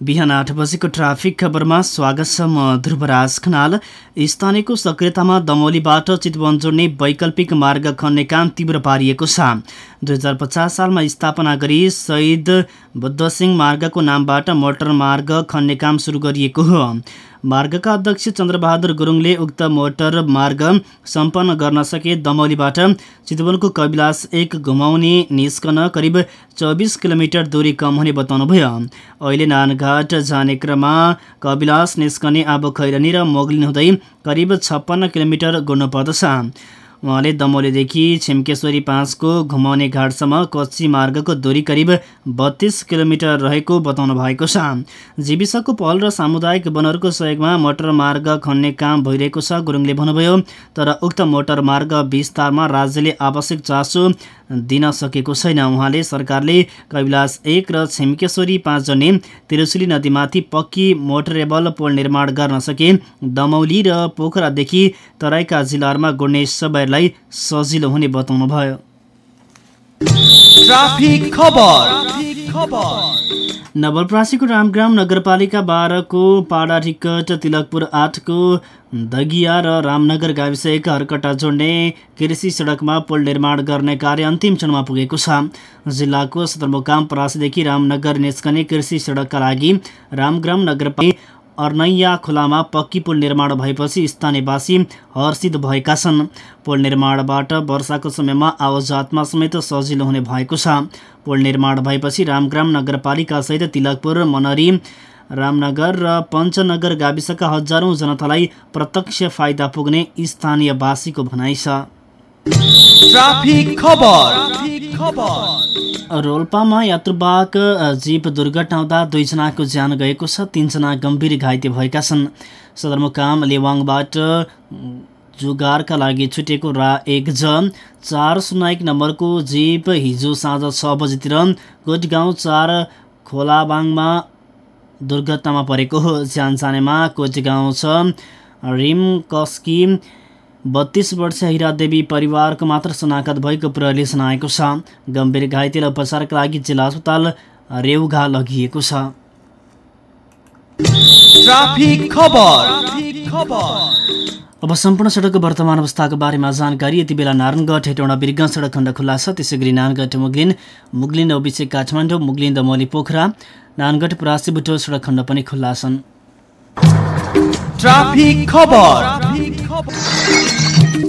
बिहान आठ बजेको ट्राफिक खबरमा स्वागत छ म ध्रुवराज खनाल। स्थानीयको सक्रियतामा दमौलीबाट चितवन जोड्ने वैकल्पिक मार्ग खन्ने काम तीव्र पारिएको छ। दुई हजार पचास सालमा स्थापना गरी शहीद बुद्धसिंह मार्गको नामबाट मोटर मार्ग खन्ने काम सुरु गरिएको हो। मार्गका अध्यक्ष चन्द्रबहादुर गुरुङले उक्त मोटर मार्ग सम्पन्न गर्न सके दमौलीबाट। चितवनको कविलास एक घुमाउने निस्कन करिब चौबिस किलोमिटर दूरी कम हुने बताउनुभयो। अहिले नानघाट जाने क्रममा कविलास निस्कने आबो खैरनी र मोगलिन हुँदै करिब छप्पन्न किलोमिटर गुड्नुपर्दछ उहाँले दमौलीदेखि छिम्केश्वरी पाँचको घुमाउने घाटसम्म कच्ची मार्गको दूरी करिब बत्तीस किलोमिटर रहेको बताउनु भएको छ। जीविसको पहल र सामुदायिक वनहरूको सहयोगमा मोटर मार्ग खन्ने काम भइरहेको छ गुरुङले भन्नुभयो। तर उक्त मोटर मार्ग विस्तारमा राज्यले आवश्यक चासो दिन सकेको छैन। उहाँले सरकारले कैलाश एक र छिम्केश्वरी पाँच जने तिरुसुली नदीमाथि पक्की मोटरेबल पुल निर्माण गर्न सके। दमौली र पोखरादेखि तराईका जिल्लाहरूमा गुड्ने सबैलाई सजिलो हुने बताउनुभयो ट्राफिक खबर। नवलप्रासीको रामग्राम नगरपालिका बाह्रको पाडा टिकट तिलकपुर आठको दगिया र रामनगर गाविस एक हर्कटा जोड्ने कृषि सडकमा पुल निर्माण गर्ने कार्य अन्तिम चरणमा पुगेको छ। जिल्लाको सदरमुकाम परासीदेखि रामनगर निस्कने कृषि सडकका लागि रामग्राम नगरपालिका अर्नैया खोलामा पक्की पुल निर्माण भएपछि स्थानीयवासी हर्षित भएका छन्। पुल निर्माणबाट वर्षाको समयमा आवाजातमा समेत सजिलो हुने भएको छ। पुल निर्माण भएपछि रामग्राम नगरपालिकासहित तिलकपुर मनरी रामनगर र पञ्चनगर गाविसका हजारौँ जनतालाई प्रत्यक्ष फाइदा पुग्ने स्थानीयवासीको भनाइ छ। रोल्पामा यात्रुवाहक जीप दुर्घटना हुँदा दुईजनाको ज्यान गएको छ तिनजना गम्भीर घाइते भएका छन्। सदरमुकाम लेवाङबाट जुगारका लागि छुटेको रा एक ज चार शून्य एक नम्बरको जीप हिजो साँझ छ बजीतिर कोटगाउँ चार खोलाबाङमा दुर्घटनामा परेको हो। ज्यान जानेमा कोटगाउँ छ रिम कस्की बत्तीस वर्ष हिरादेवी परिवारको मात्र शनाखत भएको प्रहरीले जनाएको छ। गम्भीर घाइतेलाई उपचारका लागि जिल्ला अस्पताल रेउघा लगिएको छ। अब सम्पूर्ण सडकको वर्तमान अवस्थाको बारेमा जानकारी। यति बेला नारायणगढ हेटौँडा बिर्ग सडक खण्ड खुल्ला छ। त्यसै गरी नानगढ मुगलिन मुगलिन ओबिसे काठमाडौँ मुगलिन दमोली पोखरा नानगढ परासी बुटो सडक खण्ड पनि खुल्ला छन्।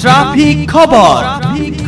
ट्राफिक खबर ट्राफिक